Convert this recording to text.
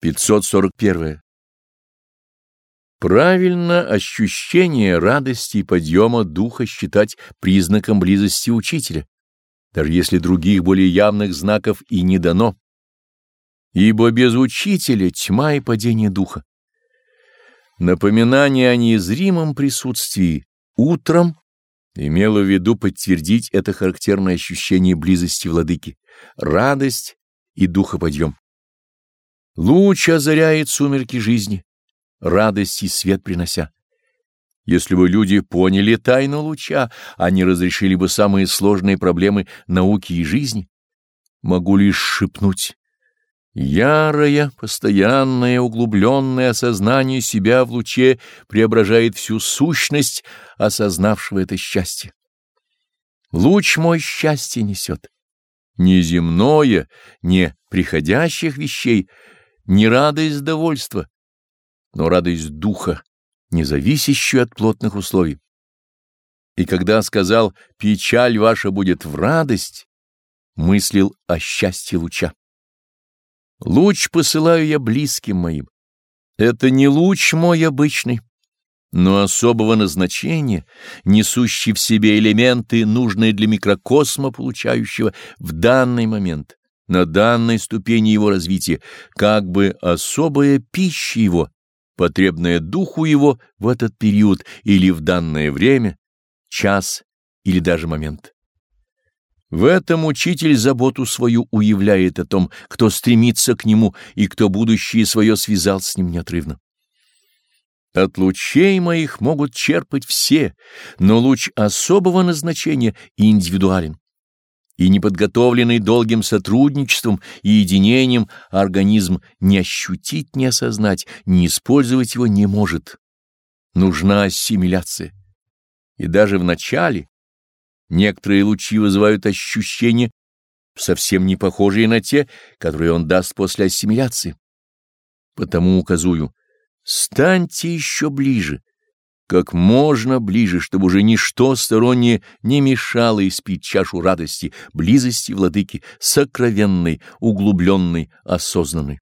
541. Правильно ощущение радости и подъема духа считать признаком близости учителя, даже если других более явных знаков и не дано. Ибо без учителя тьма и падение духа. Напоминание о незримом присутствии утром имело в виду подтвердить это характерное ощущение близости владыки, радость и духоподъем. Луч озаряет сумерки жизни, радость и свет принося. Если бы люди поняли тайну луча, они разрешили бы самые сложные проблемы науки и жизни. Могу лишь шепнуть. Ярое, постоянное, углубленное осознание себя в луче преображает всю сущность осознавшего это счастье. Луч мой счастье несет. Не земное, не приходящих вещей, не радость довольства, но радость духа, не зависящую от плотных условий. И когда сказал «печаль ваша будет в радость», мыслил о счастье луча. Луч посылаю я близким моим. Это не луч мой обычный, но особого назначения, несущий в себе элементы, нужные для микрокосма, получающего в данный момент на данной ступени его развития, как бы особая пища его, потребная духу его в этот период или в данное время, час или даже момент. В этом учитель заботу свою уявляет о том, кто стремится к нему и кто будущее свое связал с ним неотрывно. От лучей моих могут черпать все, но луч особого назначения и индивидуален и неподготовленный долгим сотрудничеством и единением организм не ощутить, не осознать, не использовать его не может. Нужна ассимиляция. И даже в начале некоторые лучи вызывают ощущения, совсем не похожие на те, которые он даст после ассимиляции. Потому указую, станьте еще ближе, как можно ближе, чтобы уже ничто стороннее не мешало испить чашу радости, близости владыки, сокровенной, углубленной, осознанной.